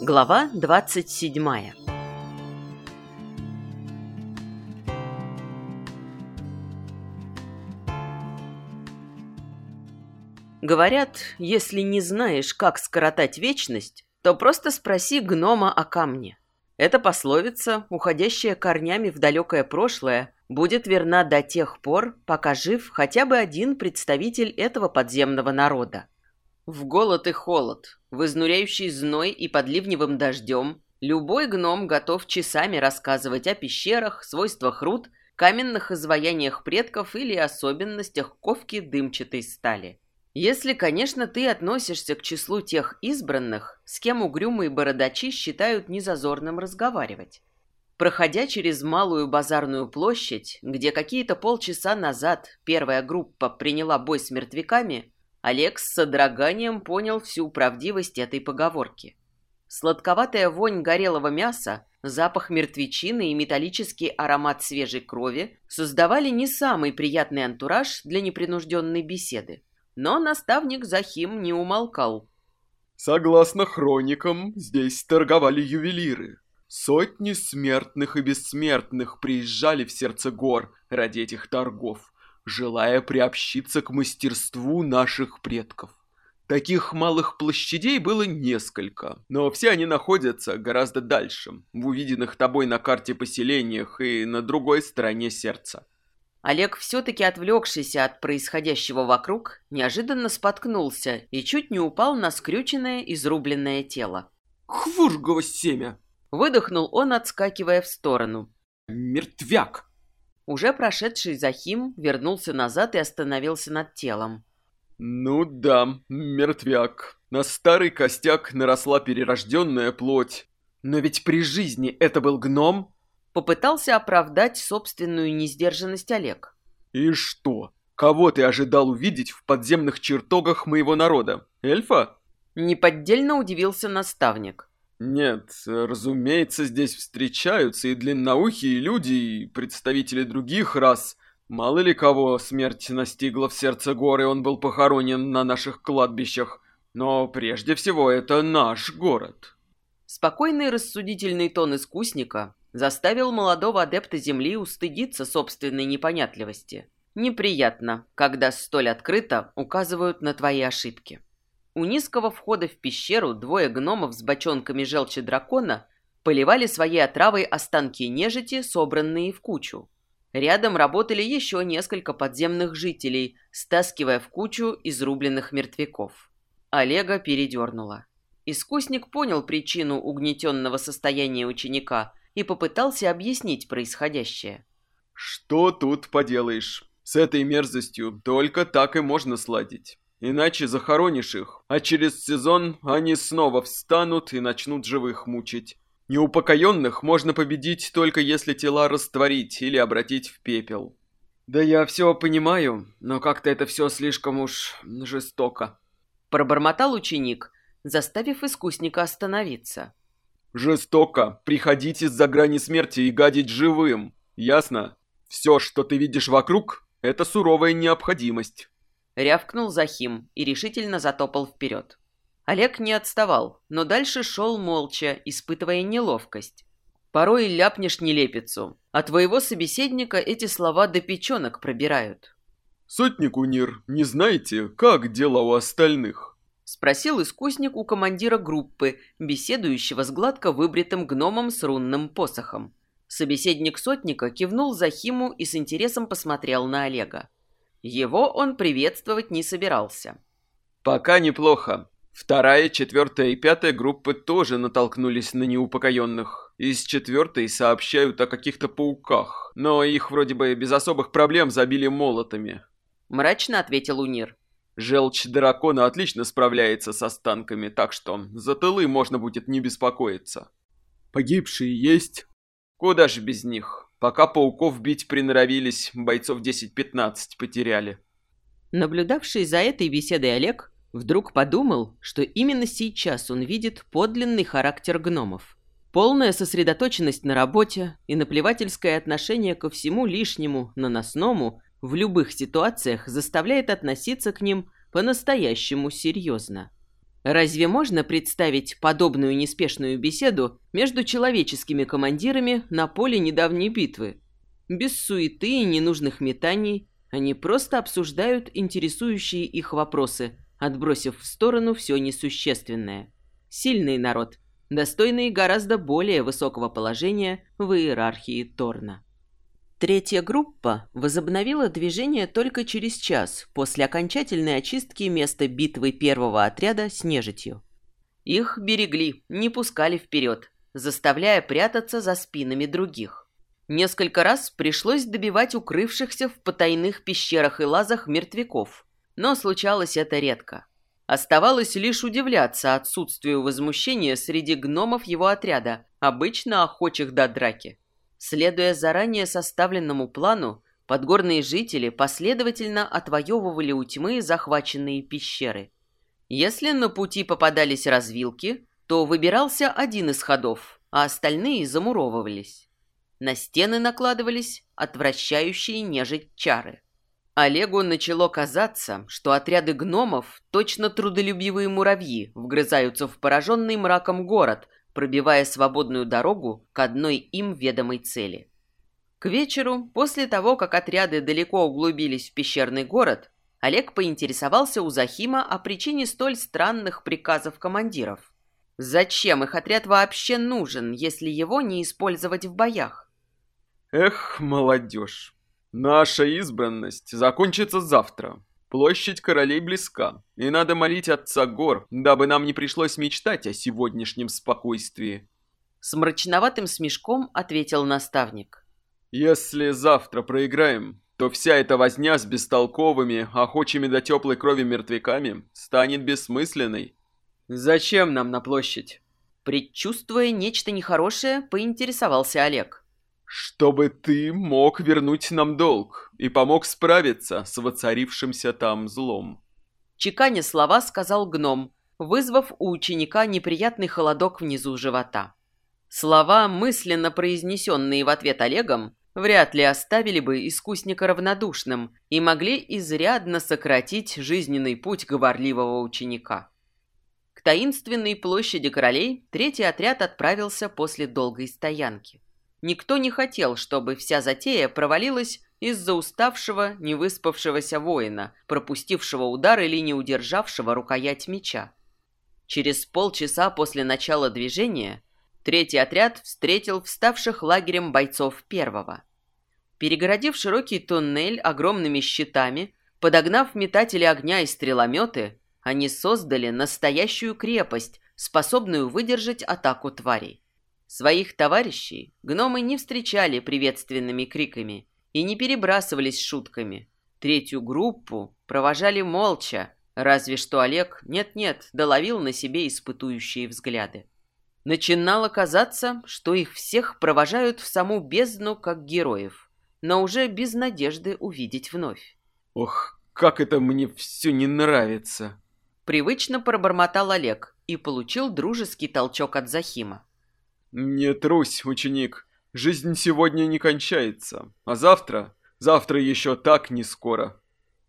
Глава 27 Говорят, если не знаешь, как скоротать вечность, то просто спроси гнома о камне. Эта пословица, уходящая корнями в далекое прошлое, будет верна до тех пор, пока жив хотя бы один представитель этого подземного народа. В голод и холод, в изнуряющий зной и под ливневым дождем, любой гном готов часами рассказывать о пещерах, свойствах руд, каменных изваяниях предков или особенностях ковки дымчатой стали. Если, конечно, ты относишься к числу тех избранных, с кем угрюмые бородачи считают незазорным разговаривать. Проходя через малую базарную площадь, где какие-то полчаса назад первая группа приняла бой с мертвяками, Олег с содроганием понял всю правдивость этой поговорки. Сладковатая вонь горелого мяса, запах мертвечины и металлический аромат свежей крови создавали не самый приятный антураж для непринужденной беседы. Но наставник Захим не умолкал. Согласно хроникам, здесь торговали ювелиры. Сотни смертных и бессмертных приезжали в сердце гор ради этих торгов, желая приобщиться к мастерству наших предков. Таких малых площадей было несколько, но все они находятся гораздо дальше, в увиденных тобой на карте поселениях и на другой стороне сердца. Олег, все-таки отвлекшийся от происходящего вокруг, неожиданно споткнулся и чуть не упал на скрюченное, изрубленное тело. «Хвургово семя!» Выдохнул он, отскакивая в сторону. «Мертвяк!» Уже прошедший Захим вернулся назад и остановился над телом. «Ну да, мертвяк. На старый костяк наросла перерожденная плоть. Но ведь при жизни это был гном?» Попытался оправдать собственную несдержанность Олег. «И что? Кого ты ожидал увидеть в подземных чертогах моего народа? Эльфа?» Неподдельно удивился наставник. Нет, разумеется, здесь встречаются и длинноухие люди, и представители других рас. Мало ли кого смерть настигла в сердце горы, он был похоронен на наших кладбищах. Но прежде всего это наш город. Спокойный рассудительный тон искусника заставил молодого адепта Земли устыдиться собственной непонятливости. Неприятно, когда столь открыто указывают на твои ошибки. У низкого входа в пещеру двое гномов с бочонками желчи дракона поливали своей отравой останки нежити, собранные в кучу. Рядом работали еще несколько подземных жителей, стаскивая в кучу изрубленных мертвяков. Олега передернула. Искусник понял причину угнетенного состояния ученика и попытался объяснить происходящее. «Что тут поделаешь? С этой мерзостью только так и можно сладить. Иначе захоронишь их, а через сезон они снова встанут и начнут живых мучить. Неупокоенных можно победить только если тела растворить или обратить в пепел. Да я все понимаю, но как-то это все слишком уж жестоко. Пробормотал ученик, заставив искусника остановиться. Жестоко приходить из-за грани смерти и гадить живым, ясно? Все, что ты видишь вокруг, это суровая необходимость. Рявкнул Захим и решительно затопал вперед. Олег не отставал, но дальше шел молча, испытывая неловкость. Порой ляпнешь нелепицу, а твоего собеседника эти слова до печенок пробирают. «Сотник Унир, не знаете, как дела у остальных?» Спросил искусник у командира группы, беседующего с гладко выбритым гномом с рунным посохом. Собеседник сотника кивнул Захиму и с интересом посмотрел на Олега. Его он приветствовать не собирался. «Пока неплохо. Вторая, четвертая и пятая группы тоже натолкнулись на неупокоенных. Из четвертой сообщают о каких-то пауках, но их вроде бы без особых проблем забили молотами». Мрачно ответил Унир. Желчь дракона отлично справляется с останками, так что за тылы можно будет не беспокоиться. Погибшие есть? Куда же без них? Пока пауков бить приноровились, бойцов 10-15 потеряли. Наблюдавший за этой беседой Олег вдруг подумал, что именно сейчас он видит подлинный характер гномов. Полная сосредоточенность на работе и наплевательское отношение ко всему лишнему, наносному, в любых ситуациях заставляет относиться к ним по-настоящему серьезно. Разве можно представить подобную неспешную беседу между человеческими командирами на поле недавней битвы? Без суеты и ненужных метаний они просто обсуждают интересующие их вопросы, отбросив в сторону все несущественное. Сильный народ, достойный гораздо более высокого положения в иерархии Торна. Третья группа возобновила движение только через час после окончательной очистки места битвы первого отряда с нежитью. Их берегли, не пускали вперед, заставляя прятаться за спинами других. Несколько раз пришлось добивать укрывшихся в потайных пещерах и лазах мертвяков, но случалось это редко. Оставалось лишь удивляться отсутствию возмущения среди гномов его отряда, обычно охочих до драки. Следуя заранее составленному плану, подгорные жители последовательно отвоевывали у тьмы захваченные пещеры. Если на пути попадались развилки, то выбирался один из ходов, а остальные замуровывались. На стены накладывались отвращающие нежить чары. Олегу начало казаться, что отряды гномов, точно трудолюбивые муравьи, вгрызаются в пораженный мраком город – пробивая свободную дорогу к одной им ведомой цели. К вечеру, после того, как отряды далеко углубились в пещерный город, Олег поинтересовался у Захима о причине столь странных приказов командиров. Зачем их отряд вообще нужен, если его не использовать в боях? Эх, молодежь, наша избранность закончится завтра. Площадь королей близка, и надо молить отца гор, дабы нам не пришлось мечтать о сегодняшнем спокойствии. С мрачноватым смешком ответил наставник. Если завтра проиграем, то вся эта возня с бестолковыми, охочими до теплой крови мертвяками станет бессмысленной. Зачем нам на площадь? Предчувствуя нечто нехорошее, поинтересовался Олег чтобы ты мог вернуть нам долг и помог справиться с воцарившимся там злом. Чеканя слова сказал гном, вызвав у ученика неприятный холодок внизу живота. Слова, мысленно произнесенные в ответ Олегом, вряд ли оставили бы искусника равнодушным и могли изрядно сократить жизненный путь говорливого ученика. К таинственной площади королей третий отряд отправился после долгой стоянки. Никто не хотел, чтобы вся затея провалилась из-за уставшего, невыспавшегося воина, пропустившего удар или не удержавшего рукоять меча. Через полчаса после начала движения третий отряд встретил вставших лагерем бойцов первого. Перегородив широкий туннель огромными щитами, подогнав метатели огня и стрелометы, они создали настоящую крепость, способную выдержать атаку тварей. Своих товарищей гномы не встречали приветственными криками и не перебрасывались шутками. Третью группу провожали молча, разве что Олег нет-нет доловил на себе испытующие взгляды. Начинало казаться, что их всех провожают в саму бездну как героев, но уже без надежды увидеть вновь. «Ох, как это мне все не нравится!» Привычно пробормотал Олег и получил дружеский толчок от Захима. «Не трусь, ученик. Жизнь сегодня не кончается. А завтра? Завтра еще так не скоро».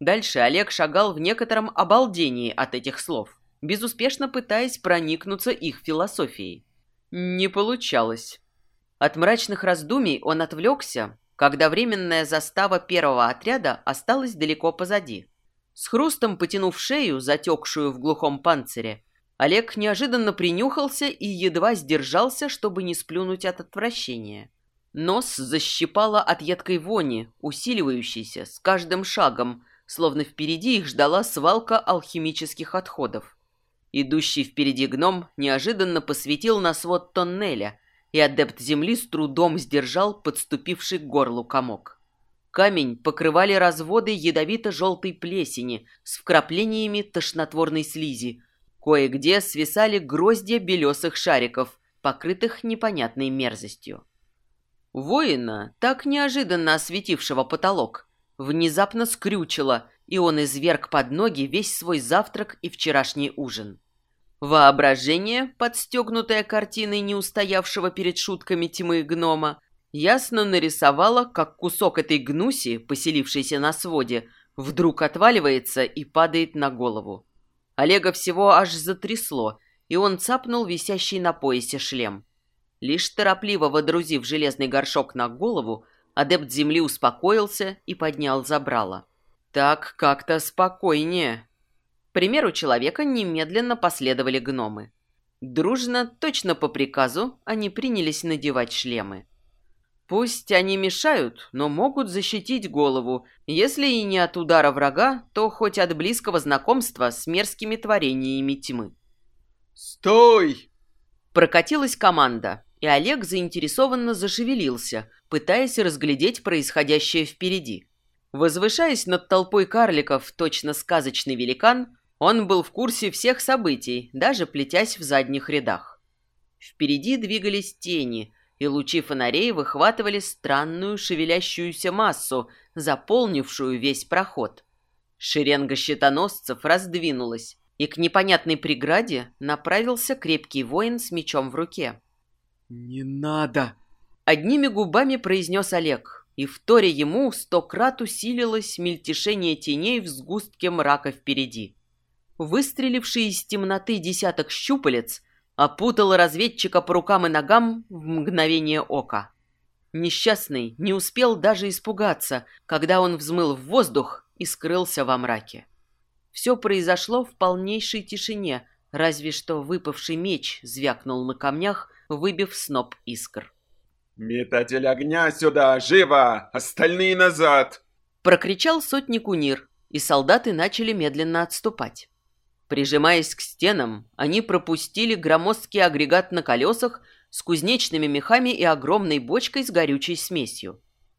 Дальше Олег шагал в некотором обалдении от этих слов, безуспешно пытаясь проникнуться их философией. Не получалось. От мрачных раздумий он отвлекся, когда временная застава первого отряда осталась далеко позади. С хрустом потянув шею, затекшую в глухом панцире, Олег неожиданно принюхался и едва сдержался, чтобы не сплюнуть от отвращения. Нос защипало от едкой вони, усиливающейся с каждым шагом, словно впереди их ждала свалка алхимических отходов. Идущий впереди гном неожиданно посветил на свод тоннеля, и адепт земли с трудом сдержал подступивший к горлу комок. Камень покрывали разводы ядовито-желтой плесени с вкраплениями тошнотворной слизи, Кое-где свисали гроздья белесых шариков, покрытых непонятной мерзостью. Воина, так неожиданно осветившего потолок, внезапно скрючило, и он изверг под ноги весь свой завтрак и вчерашний ужин. Воображение, подстегнутое картиной неустоявшего перед шутками тьмы гнома, ясно нарисовало, как кусок этой гнуси, поселившейся на своде, вдруг отваливается и падает на голову. Олега всего аж затрясло, и он цапнул висящий на поясе шлем. Лишь торопливо водрузив железный горшок на голову, адепт земли успокоился и поднял забрало. Так как-то спокойнее. К примеру человека немедленно последовали гномы. Дружно, точно по приказу, они принялись надевать шлемы. Пусть они мешают, но могут защитить голову, если и не от удара врага, то хоть от близкого знакомства с мерзкими творениями тьмы. «Стой!» Прокатилась команда, и Олег заинтересованно зашевелился, пытаясь разглядеть происходящее впереди. Возвышаясь над толпой карликов, точно сказочный великан, он был в курсе всех событий, даже плетясь в задних рядах. Впереди двигались тени, и лучи фонарей выхватывали странную шевелящуюся массу, заполнившую весь проход. Шеренга щитоносцев раздвинулась, и к непонятной преграде направился крепкий воин с мечом в руке. «Не надо!» Одними губами произнес Олег, и в торе ему сто крат усилилось мельтешение теней в сгустке мрака впереди. Выстреливший из темноты десяток щупалец опутал разведчика по рукам и ногам в мгновение ока. Несчастный не успел даже испугаться, когда он взмыл в воздух и скрылся во мраке. Все произошло в полнейшей тишине, разве что выпавший меч звякнул на камнях, выбив сноп искр. «Метатель огня сюда! Живо! Остальные назад!» Прокричал сотник Унир, и солдаты начали медленно отступать. Прижимаясь к стенам, они пропустили громоздкий агрегат на колесах с кузнечными мехами и огромной бочкой с горючей смесью.